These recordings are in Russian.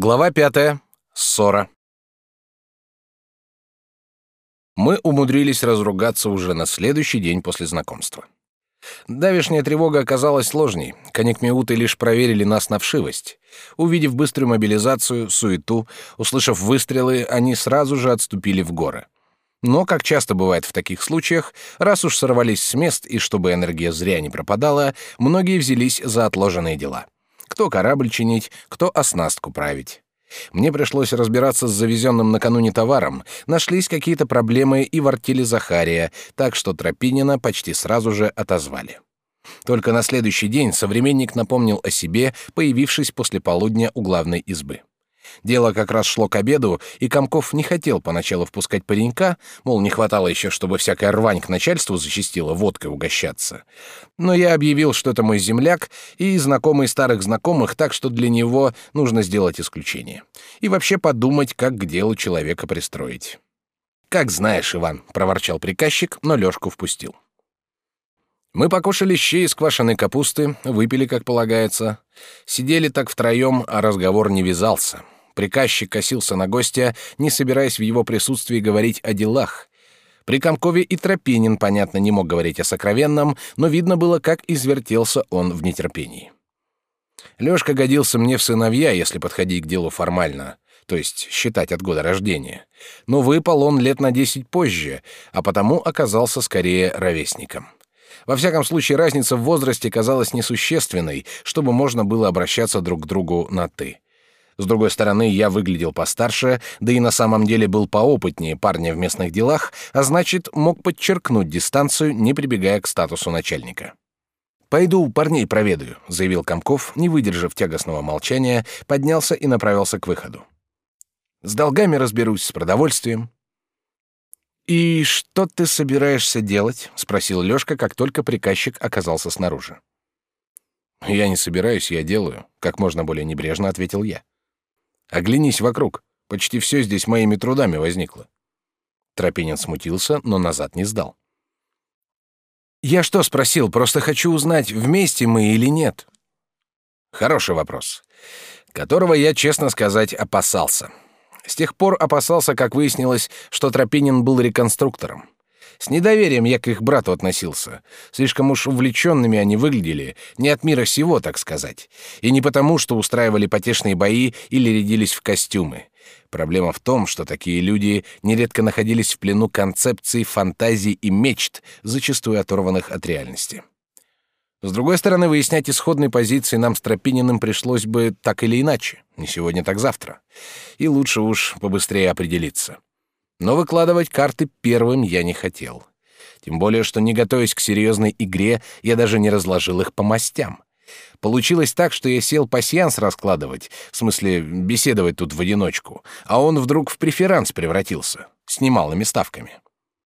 Глава пятая. Ссора. Мы умудрились разругаться уже на следующий день после знакомства. Давишняя тревога оказалась сложней. Конекмеуты лишь проверили нас на вшивость. Увидев быструю мобилизацию, суету, услышав выстрелы, они сразу же отступили в горы. Но, как часто бывает в таких случаях, раз уж сорвались с мест и чтобы энергия зря не пропадала, многие взялись за отложенные дела. Кто корабль чинить, кто оснастку править. Мне пришлось разбираться с завезенным накануне товаром, нашлись какие-то проблемы и в артели Захария, так что Тропинина почти сразу же отозвали. Только на следующий день современник напомнил о себе, появившись после полудня у главной избы. Дело как раз шло к обеду, и Комков не хотел поначалу впускать паренька, мол, не хватало еще, чтобы всякая рвань к начальству зачастила водкой угощаться. Но я объявил, что это мой земляк и знакомый старых знакомых, так что для него нужно сделать исключение. И вообще подумать, как к делу человека пристроить. «Как знаешь, Иван», — проворчал приказчик, но Лёшку впустил. Мы покушали щи из квашеной капусты, выпили, как полагается. Сидели так втроем, а разговор не вязался. Приказчик косился на гостя, не собираясь в его присутствии говорить о делах. При Комкове и Тропинин, понятно, не мог говорить о сокровенном, но видно было, как извертелся он в нетерпении. Лёшка годился мне в сыновья, если подходить к делу формально, то есть считать от года рождения. Но выпал он лет на десять позже, а потому оказался скорее ровесником. Во всяком случае, разница в возрасте казалась несущественной, чтобы можно было обращаться друг к другу на «ты». С другой стороны, я выглядел постарше, да и на самом деле был поопытнее парня в местных делах, а значит, мог подчеркнуть дистанцию, не прибегая к статусу начальника. «Пойду парней проведаю», — заявил Комков, не выдержав тягостного молчания, поднялся и направился к выходу. «С долгами разберусь, с продовольствием». «И что ты собираешься делать?» — спросил Лёшка, как только приказчик оказался снаружи. «Я не собираюсь, я делаю», — как можно более небрежно ответил я. Оглянись вокруг. Почти все здесь моими трудами возникло. Тропинин смутился, но назад не сдал. Я что спросил? Просто хочу узнать, вместе мы или нет. Хороший вопрос, которого я, честно сказать, опасался. С тех пор опасался, как выяснилось, что Тропинин был реконструктором. С недоверием я к их брату относился. Слишком уж увлеченными они выглядели, не от мира сего, так сказать. И не потому, что устраивали потешные бои или рядились в костюмы. Проблема в том, что такие люди нередко находились в плену концепций, фантазий и мечт, зачастую оторванных от реальности. С другой стороны, выяснять исходные позиции нам с Тропининым пришлось бы так или иначе, не сегодня, так завтра. И лучше уж побыстрее определиться. Но выкладывать карты первым я не хотел. Тем более, что не готовясь к серьезной игре, я даже не разложил их по мастям. Получилось так, что я сел пасьянс раскладывать, в смысле беседовать тут в одиночку, а он вдруг в преферанс превратился, с немалыми ставками.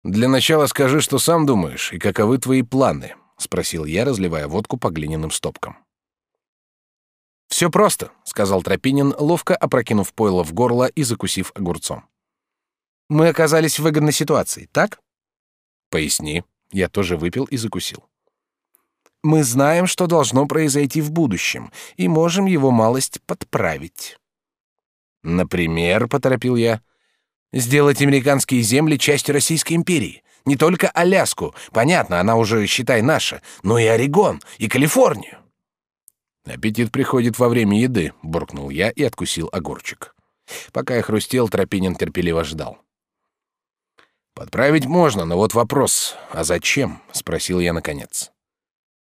«Для начала скажи, что сам думаешь, и каковы твои планы?» — спросил я, разливая водку по глиняным стопкам. «Все просто», — сказал Тропинин, ловко опрокинув пойло в горло и закусив огурцом. Мы оказались в выгодной ситуации, так? Поясни. Я тоже выпил и закусил. Мы знаем, что должно произойти в будущем, и можем его малость подправить. Например, поторопил я, сделать американские земли частью Российской империи. Не только Аляску, понятно, она уже, считай, наша, но и Орегон, и Калифорнию. Аппетит приходит во время еды, буркнул я и откусил огурчик. Пока я хрустел, Тропинин терпеливо ждал. Подправить можно, но вот вопрос, а зачем? спросил я наконец.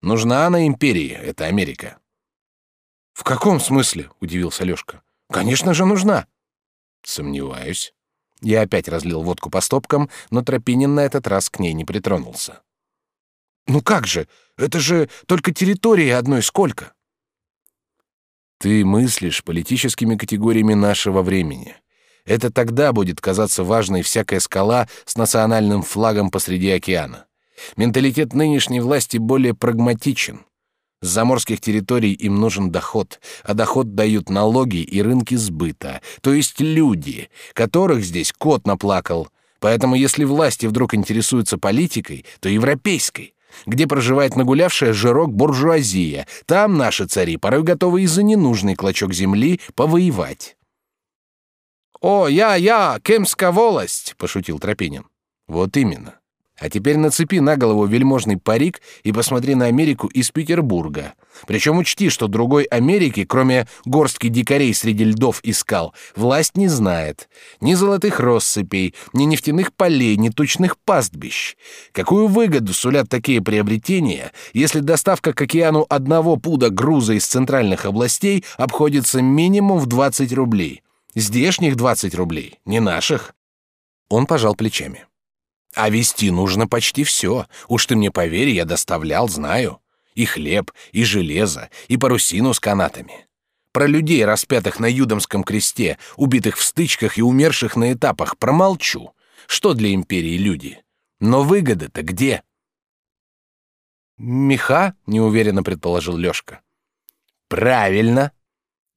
Нужна она империи, это Америка. В каком смысле? удивился Лёшка. Конечно же нужна. Сомневаюсь. Я опять разлил водку по стопкам, но Тропинин на этот раз к ней не притронулся. Ну как же? Это же только территории одной сколько? Ты мыслишь политическими категориями нашего времени. Это тогда будет казаться важной всякая скала с национальным флагом посреди океана. Менталитет нынешней власти более прагматичен. С заморских территорий им нужен доход, а доход дают налоги и рынки сбыта, то есть люди, которых здесь кот наплакал. Поэтому если власти вдруг интересуются политикой, то европейской, где проживает нагулявшая жирок буржуазия, там наши цари порой готовы из за ненужный клочок земли повоевать. «О, я, я, Кемская волость!» — пошутил Тропинин. «Вот именно. А теперь нацепи на голову вельможный парик и посмотри на Америку из Петербурга. Причем учти, что другой Америки, кроме горстки дикарей среди льдов и скал, власть не знает. Ни золотых россыпей, ни нефтяных полей, ни тучных пастбищ. Какую выгоду сулят такие приобретения, если доставка к океану одного пуда груза из центральных областей обходится минимум в 20 рублей? Здешних 20 рублей, не наших. Он пожал плечами. А вести нужно почти все. Уж ты мне поверь, я доставлял, знаю. И хлеб, и железо, и парусину с канатами. Про людей, распятых на Юдомском кресте, убитых в стычках и умерших на этапах, промолчу. Что для империи люди? Но выгоды-то где? Меха, неуверенно предположил Лёшка. Правильно.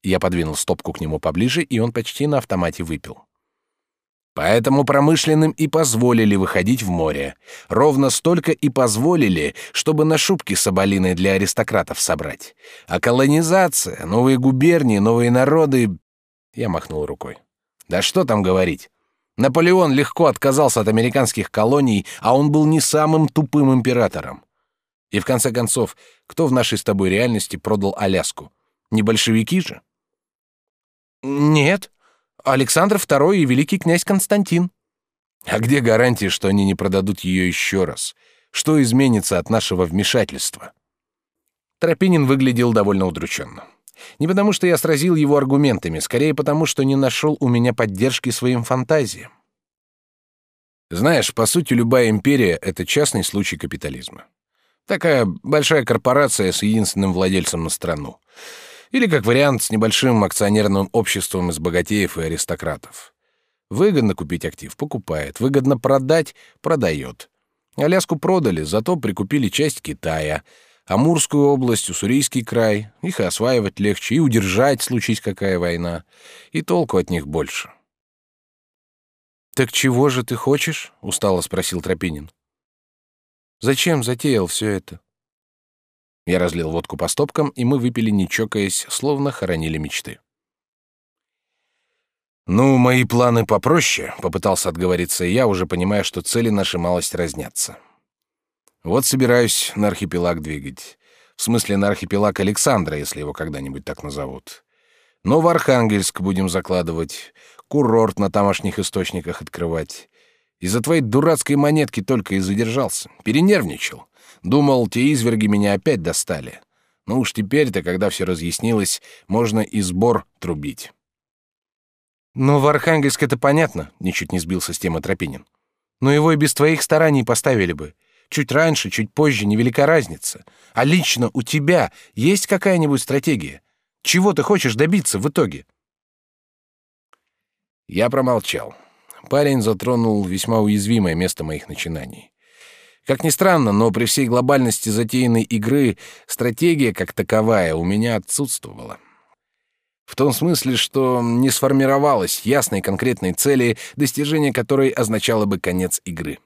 Я подвинул стопку к нему поближе, и он почти на автомате выпил. Поэтому промышленным и позволили выходить в море. Ровно столько и позволили, чтобы на шубки соболиной для аристократов собрать. А колонизация, новые губернии, новые народы... Я махнул рукой. Да что там говорить. Наполеон легко отказался от американских колоний, а он был не самым тупым императором. И в конце концов, кто в нашей с тобой реальности продал Аляску? Не большевики же? Нет, Александр II и великий князь Константин. А где гарантия, что они не продадут ее еще раз? Что изменится от нашего вмешательства? Тропинин выглядел довольно удрученно. Не потому, что я сразил его аргументами, скорее потому, что не нашел у меня поддержки своим фантазиям. Знаешь, по сути, любая империя — это частный случай капитализма. Такая большая корпорация с единственным владельцем на страну. Или, как вариант, с небольшим акционерным обществом из богатеев и аристократов. Выгодно купить актив — покупает. Выгодно продать — продает. Аляску продали, зато прикупили часть Китая. Амурскую область, Уссурийский край. Их осваивать легче, и удержать, случись какая война. И толку от них больше. «Так чего же ты хочешь?» — устало спросил Тропинин. «Зачем затеял все это?» Я разлил водку по стопкам, и мы выпили, не чокаясь, словно хоронили мечты. «Ну, мои планы попроще», — попытался отговориться я, уже понимая, что цели наши малость разнятся. «Вот собираюсь на архипелаг двигать. В смысле, на архипелаг Александра, если его когда-нибудь так назовут. Новоархангельск будем закладывать, курорт на тамошних источниках открывать. Из-за твоей дурацкой монетки только и задержался. Перенервничал. Думал, те изверги меня опять достали. Ну уж теперь-то, когда все разъяснилось, можно и сбор трубить. «Ну, в Архангельск это понятно», — ничуть не сбился с темы Тропинин. «Но его и без твоих стараний поставили бы. Чуть раньше, чуть позже, невелика разница. А лично у тебя есть какая-нибудь стратегия? Чего ты хочешь добиться в итоге?» Я промолчал. Парень затронул весьма уязвимое место моих начинаний. Как ни странно, но при всей глобальности затеянной игры стратегия как таковая у меня отсутствовала. В том смысле, что не сформировалась ясной конкретной цели, достижение которой означало бы конец игры.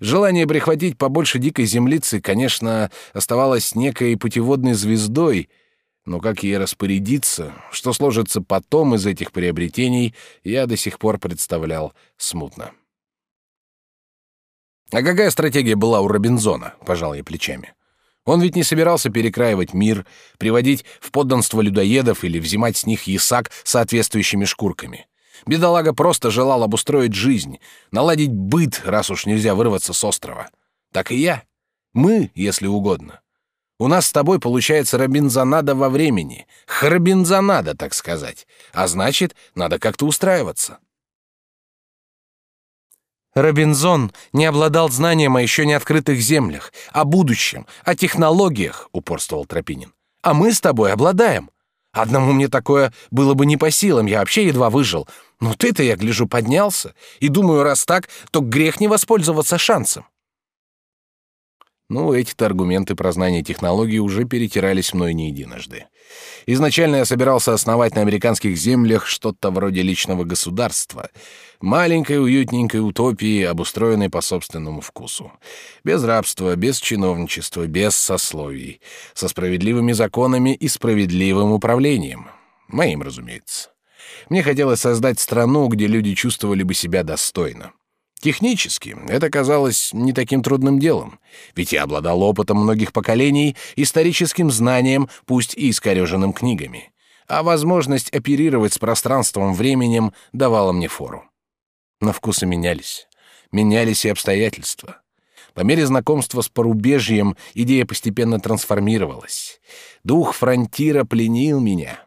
Желание прихватить побольше дикой землицы, конечно, оставалось некой путеводной звездой, но как ей распорядиться, что сложится потом из этих приобретений, я до сих пор представлял смутно. А какая стратегия была у Робинзона? Пожал я плечами. Он ведь не собирался перекраивать мир, приводить в подданство людоедов или взимать с них ясак соответствующими шкурками. Бедолага просто желал обустроить жизнь, наладить быт, раз уж нельзя вырваться с острова. Так и я. Мы, если угодно. У нас с тобой получается Робинзонада во времени. Хробинзонада, так сказать. А значит, надо как-то устраиваться. Робинзон не обладал знанием о еще не открытых землях, о будущем, о технологиях, упорствовал Тропинин. А мы с тобой обладаем. Одному мне такое было бы не по силам, я вообще едва выжил. Но ты-то, я гляжу, поднялся. И думаю, раз так, то грех не воспользоваться шансом. Ну, эти-то аргументы про знание технологий уже перетирались мной не единожды. Изначально я собирался основать на американских землях что-то вроде личного государства, маленькой уютненькой утопии, обустроенной по собственному вкусу. Без рабства, без чиновничества, без сословий, со справедливыми законами и справедливым управлением. Моим, разумеется. Мне хотелось создать страну, где люди чувствовали бы себя достойно. Технически это казалось не таким трудным делом, ведь я обладал опытом многих поколений, историческим знанием, пусть и искореженным книгами, а возможность оперировать с пространством-временем давала мне фору. Но вкусы менялись. Менялись и обстоятельства. По мере знакомства с порубежьем идея постепенно трансформировалась. Дух фронтира пленил меня.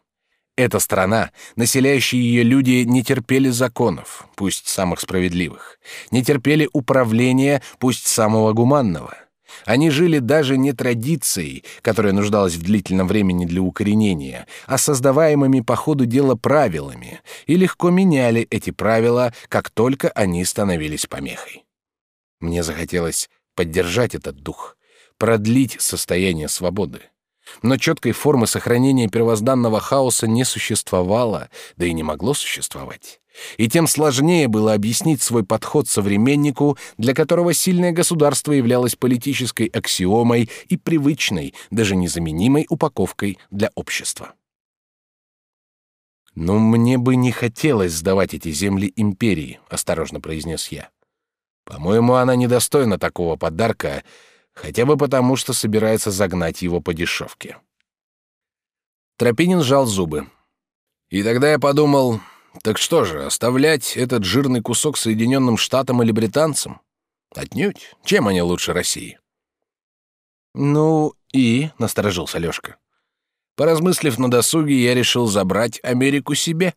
Эта страна, населяющие ее люди, не терпели законов, пусть самых справедливых, не терпели управления, пусть самого гуманного. Они жили даже не традицией, которая нуждалась в длительном времени для укоренения, а создаваемыми по ходу дела правилами, и легко меняли эти правила, как только они становились помехой. Мне захотелось поддержать этот дух, продлить состояние свободы. Но четкой формы сохранения первозданного хаоса не существовало, да и не могло существовать. И тем сложнее было объяснить свой подход современнику, для которого сильное государство являлось политической аксиомой и привычной, даже незаменимой упаковкой для общества. «Но мне бы не хотелось сдавать эти земли империи», — осторожно произнес я. По-моему, она недостойна такого подарка, хотя бы потому, что собирается загнать его по дешевке. Тропинин сжал зубы. И тогда я подумал, так что же, оставлять этот жирный кусок Соединенным Штатам или британцам? Отнюдь. Чем они лучше России? Ну и, насторожился Лёшка. Поразмыслив на досуге, я решил забрать Америку себе.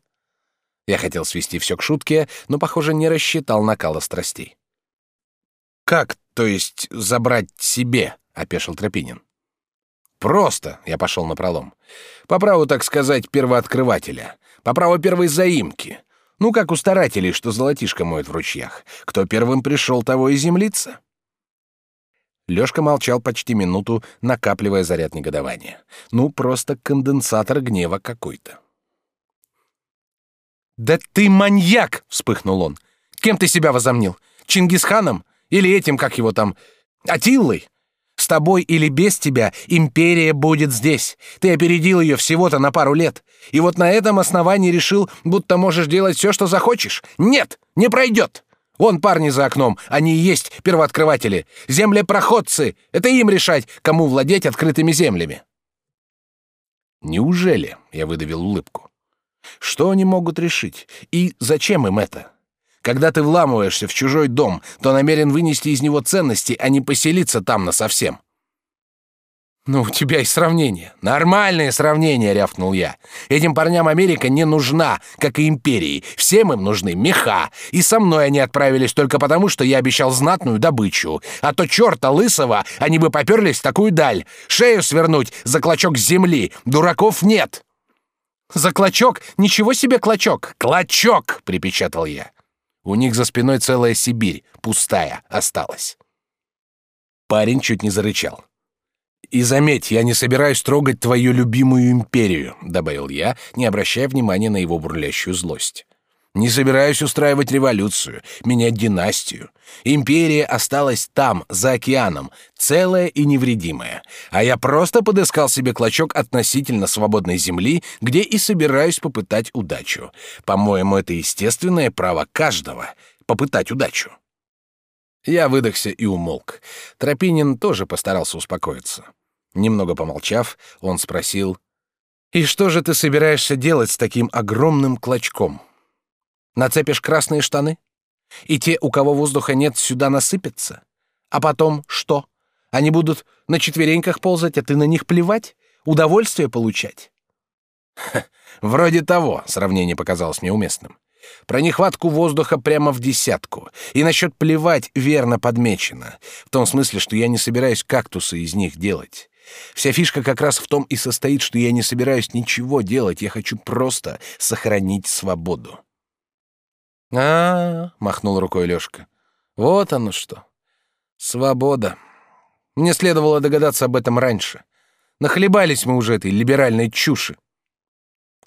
Я хотел свести все к шутке, но, похоже, не рассчитал накала страстей. «Как, то есть, забрать себе?» — опешил Тропинин. «Просто», — я пошел на пролом. «По праву, так сказать, первооткрывателя. По праву первой заимки. Ну, как у старателей, что золотишко моют в ручьях. Кто первым пришел, того и землица». Лёшка молчал почти минуту, накапливая заряд негодования. Ну, просто конденсатор гнева какой-то. «Да ты маньяк!» — вспыхнул он. «Кем ты себя возомнил? Чингисханом? Или этим, как его там, Атиллой. С тобой или без тебя империя будет здесь. Ты опередил ее всего-то на пару лет. И вот на этом основании решил, будто можешь делать все, что захочешь. Нет, не пройдет. Вон парни за окном, они и есть первооткрыватели, землепроходцы. Это им решать, кому владеть открытыми землями. Неужели? Я выдавил улыбку. Что они могут решить? И зачем им это? Когда ты вламываешься в чужой дом, то намерен вынести из него ценности, а не поселиться там насовсем. «Ну, у тебя и сравнение. Нормальное сравнение», — рявкнул я. «Этим парням Америка не нужна, как и империи. Всем им нужны меха. И со мной они отправились только потому, что я обещал знатную добычу. А то черта лысого они бы поперлись в такую даль. Шею свернуть за клочок земли. Дураков нет». «За клочок? Ничего себе клочок!» «Клочок!» — припечатал я. У них за спиной целая Сибирь, пустая, осталась. Парень чуть не зарычал. «И заметь, я не собираюсь трогать твою любимую империю», — добавил я, не обращая внимания на его бурлящую злость. Не собираюсь устраивать революцию, менять династию. Империя осталась там, за океаном, целая и невредимая. А я просто подыскал себе клочок относительно свободной земли, где и собираюсь попытать удачу. По-моему, это естественное право каждого — попытать удачу. Я выдохся и умолк. Тропинин тоже постарался успокоиться. Немного помолчав, он спросил, «И что же ты собираешься делать с таким огромным клочком?» Нацепишь красные штаны? И те, у кого воздуха нет, сюда насыпятся? А потом что? Они будут на четвереньках ползать, а ты на них плевать? Удовольствие получать? Ха, вроде того, сравнение показалось мне уместным. Про нехватку воздуха прямо в десятку. И насчет плевать верно подмечено. В том смысле, что я не собираюсь кактусы из них делать. Вся фишка как раз в том и состоит, что я не собираюсь ничего делать, я хочу просто сохранить свободу. А, махнул рукой Лёшка. Вот оно что. Свобода. Мне следовало догадаться об этом раньше. Нахлебались мы уже этой либеральной чуши.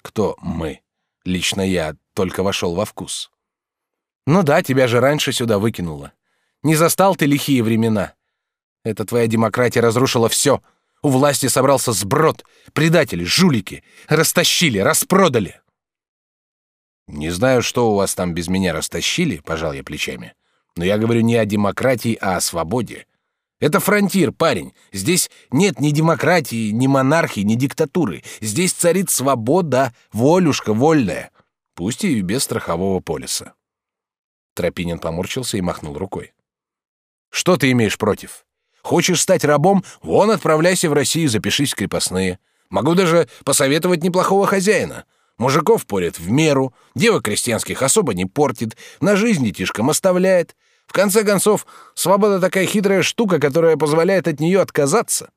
Кто мы? Лично я только вошел во вкус. Ну да, тебя же раньше сюда выкинуло. Не застал ты лихие времена. Эта твоя демократия разрушила все. У власти собрался сброд, предатели, жулики, растащили, распродали. Не знаю, что у вас там без меня растащили, пожал я плечами. Но я говорю не о демократии, а о свободе. Это фронтир, парень. Здесь нет ни демократии, ни монархии, ни диктатуры. Здесь царит свобода, волюшка вольная, пусть и без страхового полиса. Тропинин поморщился и махнул рукой. Что ты имеешь против? Хочешь стать рабом? Вон отправляйся в Россию, запишись в крепостные. Могу даже посоветовать неплохого хозяина. Мужиков порят в меру, девок крестьянских особо не портит, на жизнь детишкам оставляет. В конце концов, свобода такая хитрая штука, которая позволяет от нее отказаться.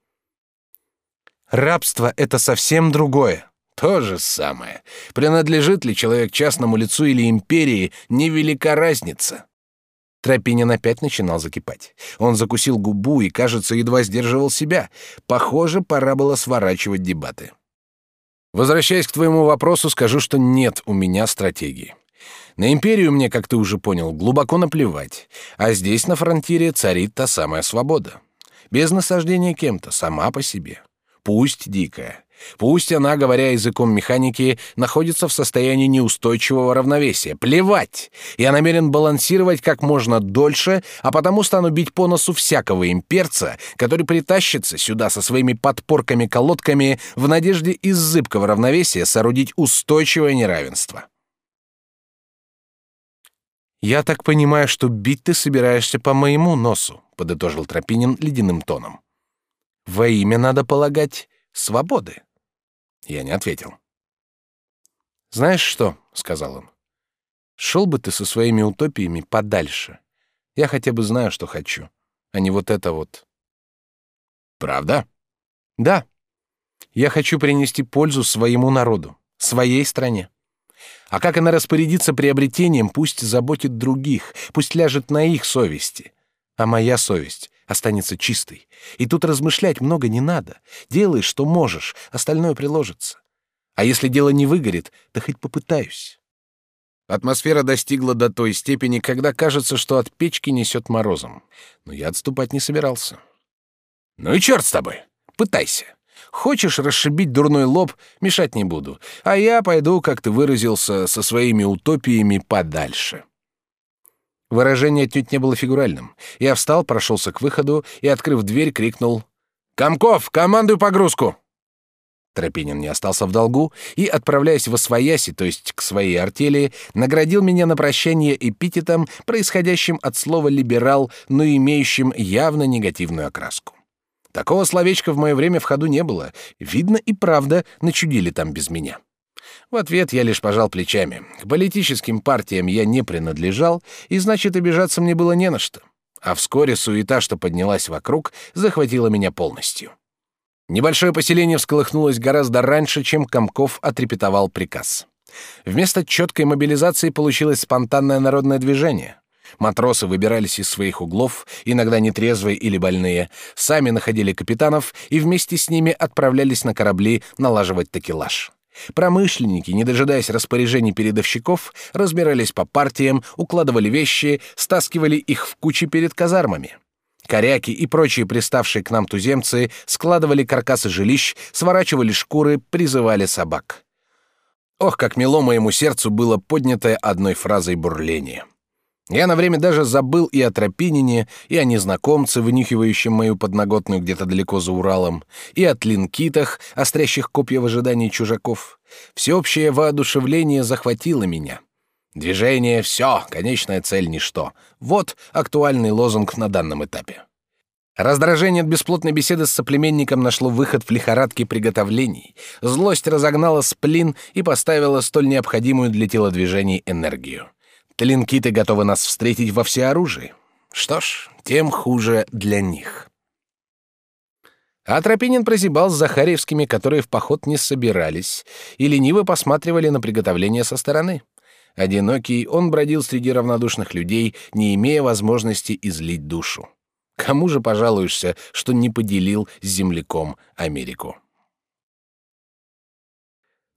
Рабство — это совсем другое. То же самое. Принадлежит ли человек частному лицу или империи, невелика разница. Тропинин опять начинал закипать. Он закусил губу и, кажется, едва сдерживал себя. Похоже, пора было сворачивать дебаты. Возвращаясь к твоему вопросу, скажу, что нет у меня стратегии. На империю мне, как ты уже понял, глубоко наплевать, а здесь на фронтире царит та самая свобода. Без насаждения кем-то, сама по себе. Пусть дикая, Пусть она, говоря языком механики, находится в состоянии неустойчивого равновесия. Плевать! Я намерен балансировать как можно дольше, а потому стану бить по носу всякого имперца, который притащится сюда со своими подпорками-колодками в надежде из зыбкого равновесия соорудить устойчивое неравенство. «Я так понимаю, что бить ты собираешься по моему носу», — подытожил Тропинин ледяным тоном. «Во имя, надо полагать, свободы». Я не ответил. «Знаешь что?» — сказал он. «Шел бы ты со своими утопиями подальше. Я хотя бы знаю, что хочу, а не вот это вот». «Правда?» «Да. Я хочу принести пользу своему народу, своей стране. А как она распорядится приобретением, пусть заботит других, пусть ляжет на их совести. А моя совесть останется чистой. И тут размышлять много не надо. Делай, что можешь, остальное приложится. А если дело не выгорит, то хоть попытаюсь. Атмосфера достигла до той степени, когда кажется, что от печки несет морозом. Но я отступать не собирался. Ну и черт с тобой. Пытайся. Хочешь расшибить дурной лоб, мешать не буду. А я пойду, как ты выразился, со своими утопиями подальше. Выражение отнюдь не было фигуральным. Я встал, прошелся к выходу и, открыв дверь, крикнул «Комков, командуй погрузку!» Тропинин не остался в долгу и, отправляясь в Освояси, то есть к своей артели, наградил меня на прощание эпитетом, происходящим от слова «либерал», но имеющим явно негативную окраску. Такого словечка в мое время в ходу не было. Видно и правда, начудили там без меня. В ответ я лишь пожал плечами. К политическим партиям я не принадлежал, и значит, обижаться мне было не на что. А вскоре суета, что поднялась вокруг, захватила меня полностью. Небольшое поселение всколыхнулось гораздо раньше, чем Комков отрепетовал приказ. Вместо четкой мобилизации получилось спонтанное народное движение. Матросы выбирались из своих углов, иногда нетрезвые или больные, сами находили капитанов и вместе с ними отправлялись на корабли налаживать такелаж. Промышленники, не дожидаясь распоряжений передовщиков, разбирались по партиям, укладывали вещи, стаскивали их в кучи перед казармами. Коряки и прочие приставшие к нам туземцы складывали каркасы жилищ, сворачивали шкуры, призывали собак. Ох, как мило моему сердцу было поднятое одной фразой бурление. Я на время даже забыл и о Тропинине, и о незнакомце, вынюхивающем мою подноготную где-то далеко за Уралом, и о тлинкитах, острящих копья в ожидании чужаков. Всеобщее воодушевление захватило меня. Движение — все, конечная цель — ничто. Вот актуальный лозунг на данном этапе. Раздражение от бесплотной беседы с соплеменником нашло выход в лихорадке приготовлений. Злость разогнала сплин и поставила столь необходимую для телодвижений энергию. Тлинкиты готовы нас встретить во всеоружии. Что ж, тем хуже для них. А Тропинин прозябал с Захаревскими, которые в поход не собирались, и лениво посматривали на приготовление со стороны. Одинокий, он бродил среди равнодушных людей, не имея возможности излить душу. Кому же пожалуешься, что не поделил с земляком Америку?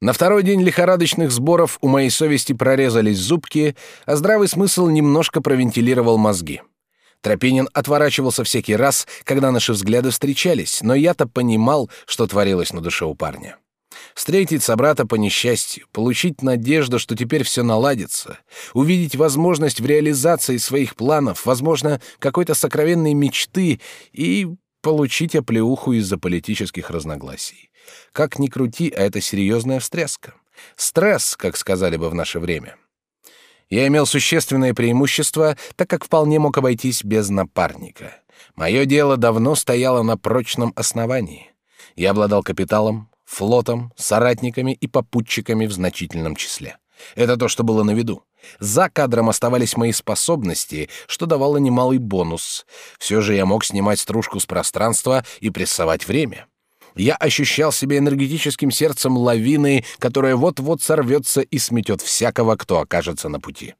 На второй день лихорадочных сборов у моей совести прорезались зубки, а здравый смысл немножко провентилировал мозги. Тропинин отворачивался всякий раз, когда наши взгляды встречались, но я-то понимал, что творилось на душе у парня. Встретить собрата по несчастью, получить надежду, что теперь все наладится, увидеть возможность в реализации своих планов, возможно, какой-то сокровенной мечты и получить оплеуху из-за политических разногласий. Как ни крути, а это серьезная встряска. Стресс, как сказали бы в наше время. Я имел существенное преимущество, так как вполне мог обойтись без напарника. Мое дело давно стояло на прочном основании. Я обладал капиталом, флотом, соратниками и попутчиками в значительном числе. Это то, что было на виду. За кадром оставались мои способности, что давало немалый бонус. Все же я мог снимать стружку с пространства и прессовать время. Я ощущал себя энергетическим сердцем лавины, которая вот-вот сорвется и сметет всякого, кто окажется на пути.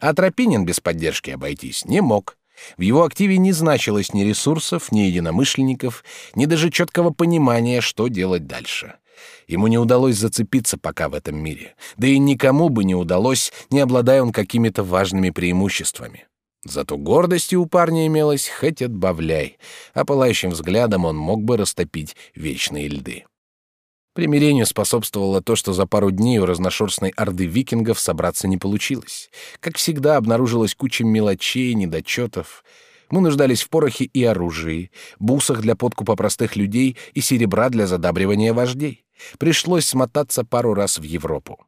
А Тропинин без поддержки обойтись не мог. В его активе не значилось ни ресурсов, ни единомышленников, ни даже четкого понимания, что делать дальше. Ему не удалось зацепиться пока в этом мире, да и никому бы не удалось, не обладая он какими-то важными преимуществами. Зато гордости у парня имелось хоть отбавляй, а пылающим взглядом он мог бы растопить вечные льды. Примирению способствовало то, что за пару дней у разношерстной орды викингов собраться не получилось. Как всегда, обнаружилась куча мелочей, недочетов. Мы нуждались в порохе и оружии, бусах для подкупа простых людей и серебра для задабривания вождей. Пришлось смотаться пару раз в Европу.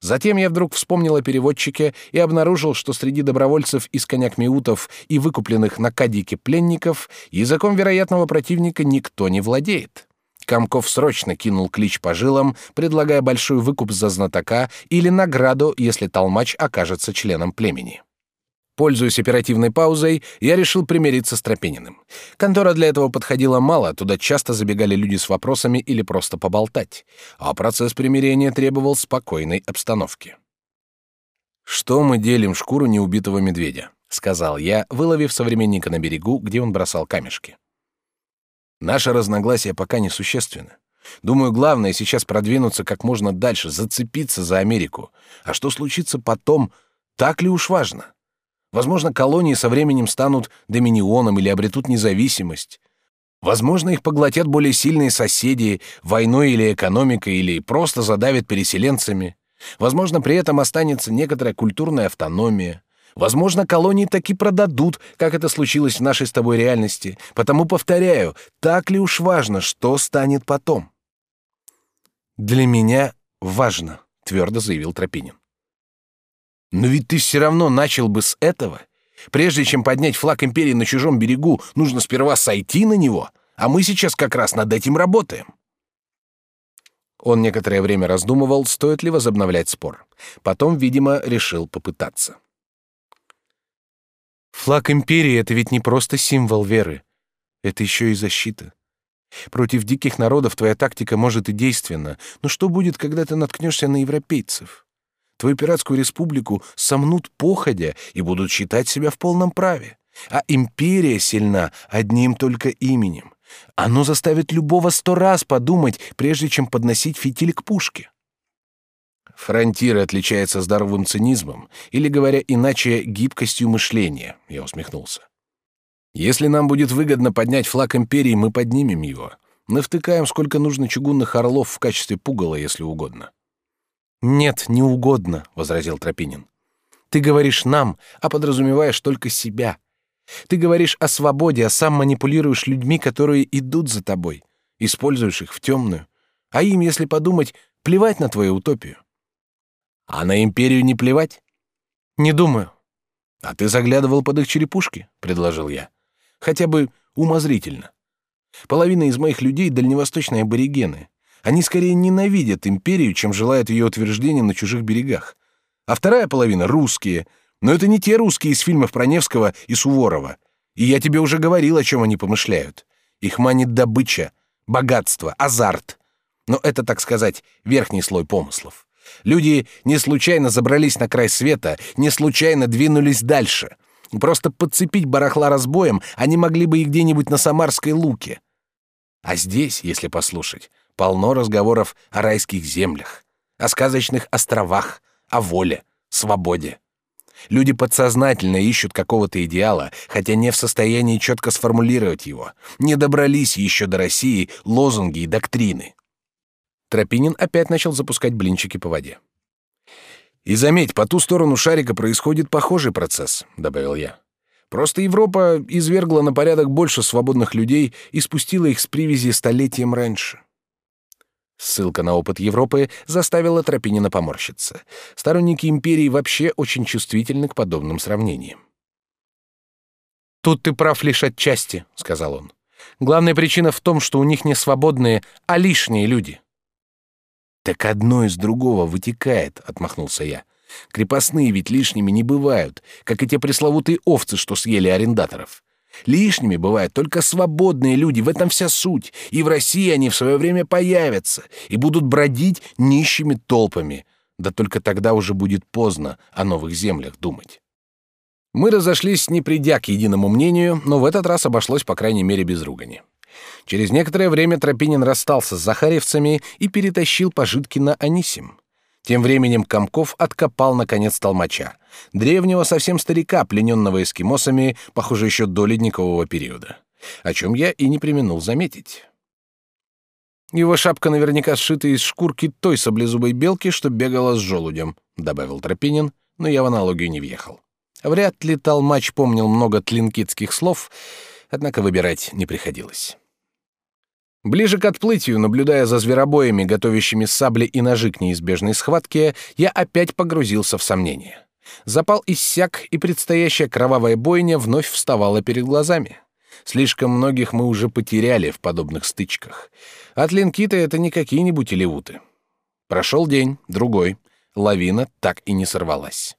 Затем я вдруг вспомнил о переводчике и обнаружил, что среди добровольцев из конякмиутов и выкупленных на кадике пленников языком вероятного противника никто не владеет. Комков срочно кинул клич по жилам, предлагая большой выкуп за знатока или награду, если толмач окажется членом племени. Пользуясь оперативной паузой, я решил примириться с Тропининым. Контора для этого подходила мало, туда часто забегали люди с вопросами или просто поболтать, а процесс примирения требовал спокойной обстановки. «Что мы делим шкуру неубитого медведя?» — сказал я, выловив современника на берегу, где он бросал камешки. Наше разногласие пока несущественно. Думаю, главное сейчас продвинуться как можно дальше, зацепиться за Америку. А что случится потом, так ли уж важно? Возможно, колонии со временем станут доминионом или обретут независимость. Возможно, их поглотят более сильные соседи, войной или экономикой, или просто задавят переселенцами. Возможно, при этом останется некоторая культурная автономия. Возможно, колонии таки продадут, как это случилось в нашей с тобой реальности. Потому повторяю, так ли уж важно, что станет потом? Для меня важно, твердо заявил Тропинин. Но ведь ты все равно начал бы с этого. Прежде чем поднять флаг империи на чужом берегу, нужно сперва сойти на него, а мы сейчас как раз над этим работаем. Он некоторое время раздумывал, стоит ли возобновлять спор. Потом, видимо, решил попытаться. Флаг империи — это ведь не просто символ веры. Это еще и защита. Против диких народов твоя тактика может и действенна, но что будет, когда ты наткнешься на европейцев? Твою пиратскую республику сомнут походя и будут считать себя в полном праве. А империя сильна одним только именем. Оно заставит любого сто раз подумать, прежде чем подносить фитиль к пушке. Фронтир отличается здоровым цинизмом, или, говоря иначе, гибкостью мышления, я усмехнулся. Если нам будет выгодно поднять флаг империи, мы поднимем его. Навтыкаем сколько нужно чугунных орлов в качестве пугала, если угодно. Нет, не угодно, возразил Тропинин. Ты говоришь нам, а подразумеваешь только себя. Ты говоришь о свободе, а сам манипулируешь людьми, которые идут за тобой, используешь их в темную. А им, если подумать, плевать на твою утопию. А на империю не плевать? Не думаю. А ты заглядывал под их черепушки, предложил я. Хотя бы умозрительно. Половина из моих людей дальневосточные аборигены. Они скорее ненавидят империю, чем желают ее утверждения на чужих берегах. А вторая половина русские, но это не те русские из фильмов про Невского и Суворова. И я тебе уже говорил, о чем они помышляют. Их манит добыча, богатство, азарт. Но это, так сказать, верхний слой помыслов. Люди не случайно забрались на край света, не случайно двинулись дальше. Просто подцепить барахла разбоем они могли бы и где-нибудь на Самарской луке. А здесь, если послушать, полно разговоров о райских землях, о сказочных островах, о воле, свободе. Люди подсознательно ищут какого-то идеала, хотя не в состоянии четко сформулировать его, не добрались еще до России лозунги и доктрины. Тропинин опять начал запускать блинчики по воде. «И заметь, по ту сторону шарика происходит похожий процесс», — добавил я. «Просто Европа извергла на порядок больше свободных людей и спустила их с привязи столетием раньше». Ссылка на опыт Европы заставила Тропинина поморщиться. Сторонники империи вообще очень чувствительны к подобным сравнениям. «Тут ты прав лишь отчасти», — сказал он. «Главная причина в том, что у них не свободные, а лишние люди». «Так одно из другого вытекает», — отмахнулся я. «Крепостные ведь лишними не бывают, как и те пресловутые овцы, что съели арендаторов. Лишними бывают только свободные люди, в этом вся суть, и в России они в свое время появятся и будут бродить нищими толпами. Да только тогда уже будет поздно о новых землях думать». Мы разошлись, не придя к единому мнению, но в этот раз обошлось, по крайней мере, без ругани. Через некоторое время Тропинин расстался с захаревцами и перетащил пожитки на Анисим. Тем временем Комков откопал, наконец, толмача. Древнего совсем старика, плененного эскимосами, похоже, еще до ледникового периода. О чем я и не применул заметить. «Его шапка наверняка сшита из шкурки той саблезубой белки, что бегала с желудем», — добавил Тропинин, но я в аналогию не въехал. Вряд ли толмач помнил много тлинкитских слов, однако выбирать не приходилось. Ближе к отплытию, наблюдая за зверобоями, готовящими сабли и ножи к неизбежной схватке, я опять погрузился в сомнения. Запал иссяк, и предстоящая кровавая бойня вновь вставала перед глазами. Слишком многих мы уже потеряли в подобных стычках. От Линкита это не какие-нибудь илеуты. Прошел день, другой. Лавина так и не сорвалась.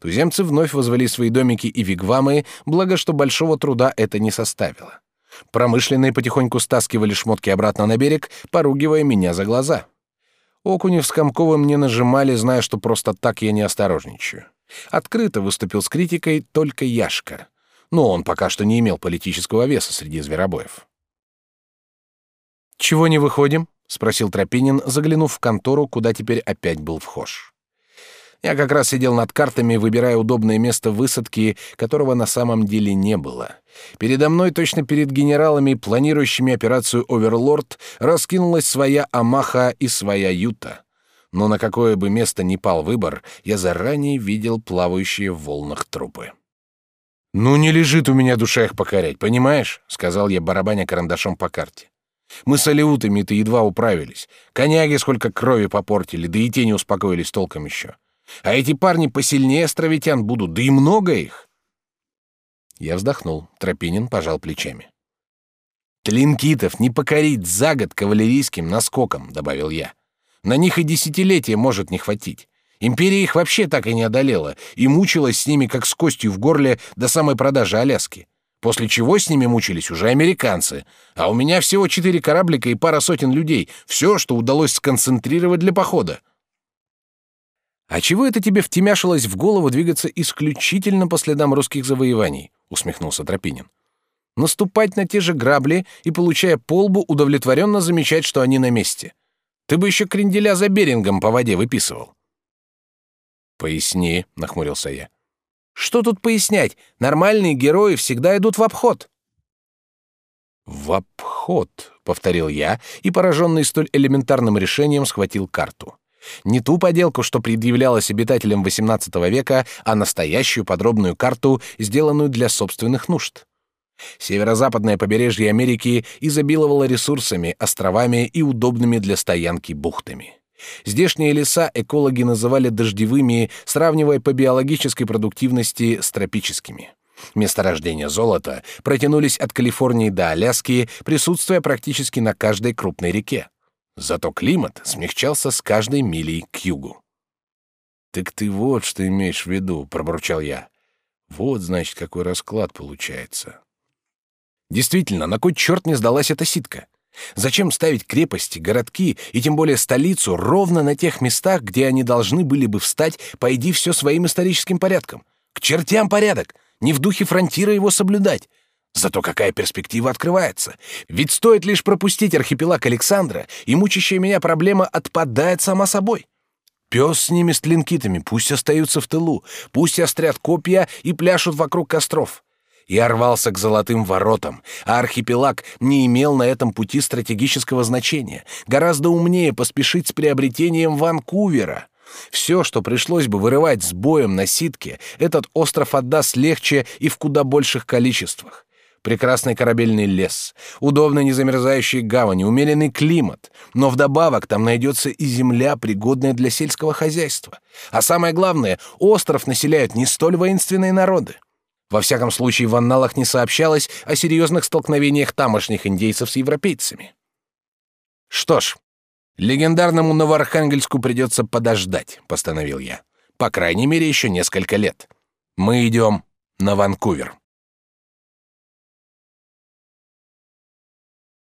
Туземцы вновь возвели свои домики и вигвамы, благо что большого труда это не составило. Промышленные потихоньку стаскивали шмотки обратно на берег, поругивая меня за глаза. Окунев с Комковым мне нажимали, зная, что просто так я не осторожничаю. Открыто выступил с критикой только Яшка. Но он пока что не имел политического веса среди зверобоев. «Чего не выходим?» — спросил Тропинин, заглянув в контору, куда теперь опять был вхож. Я как раз сидел над картами, выбирая удобное место высадки, которого на самом деле не было. Передо мной, точно перед генералами, планирующими операцию «Оверлорд», раскинулась своя Амаха и своя Юта. Но на какое бы место ни пал выбор, я заранее видел плавающие в волнах трупы. «Ну, не лежит у меня душа их покорять, понимаешь?» — сказал я, барабаня карандашом по карте. «Мы с алиутами-то едва управились. Коняги сколько крови попортили, да и те не успокоились толком еще. А эти парни посильнее островитян будут, да и много их. Я вздохнул. Тропинин пожал плечами. Тлинкитов не покорить за год кавалерийским наскоком, добавил я. На них и десятилетия может не хватить. Империя их вообще так и не одолела и мучилась с ними как с костью в горле до самой продажи Аляски. После чего с ними мучились уже американцы. А у меня всего четыре кораблика и пара сотен людей. Все, что удалось сконцентрировать для похода. «А чего это тебе втемяшилось в голову двигаться исключительно по следам русских завоеваний?» — усмехнулся Тропинин. «Наступать на те же грабли и, получая полбу, удовлетворенно замечать, что они на месте. Ты бы еще кренделя за Берингом по воде выписывал». «Поясни», — нахмурился я. «Что тут пояснять? Нормальные герои всегда идут в обход». «В обход», — повторил я, и, пораженный столь элементарным решением, схватил карту. Не ту поделку, что предъявлялась обитателям XVIII века, а настоящую подробную карту, сделанную для собственных нужд. Северо-западное побережье Америки изобиловало ресурсами, островами и удобными для стоянки бухтами. Здешние леса экологи называли дождевыми, сравнивая по биологической продуктивности с тропическими. Месторождения золота протянулись от Калифорнии до Аляски, присутствуя практически на каждой крупной реке. Зато климат смягчался с каждой милей к югу. «Так ты вот что имеешь в виду», — пробурчал я. «Вот, значит, какой расклад получается». Действительно, на кой черт не сдалась эта ситка? Зачем ставить крепости, городки и тем более столицу ровно на тех местах, где они должны были бы встать, пойди все своим историческим порядком? К чертям порядок! Не в духе фронтира его соблюдать. Зато какая перспектива открывается? Ведь стоит лишь пропустить архипелаг Александра, и мучащая меня проблема отпадает сама собой. Пес с ними, с тлинкитами, пусть остаются в тылу, пусть острят копья и пляшут вокруг костров. Я рвался к золотым воротам, а архипелаг не имел на этом пути стратегического значения. Гораздо умнее поспешить с приобретением Ванкувера. Все, что пришлось бы вырывать с боем на ситке, этот остров отдаст легче и в куда больших количествах. Прекрасный корабельный лес, удобно незамерзающие гавани, умеренный климат, но вдобавок там найдется и земля, пригодная для сельского хозяйства. А самое главное, остров населяют не столь воинственные народы. Во всяком случае, в анналах не сообщалось о серьезных столкновениях тамошних индейцев с европейцами. Что ж, легендарному Новоархангельску придется подождать, постановил я. По крайней мере, еще несколько лет. Мы идем на Ванкувер.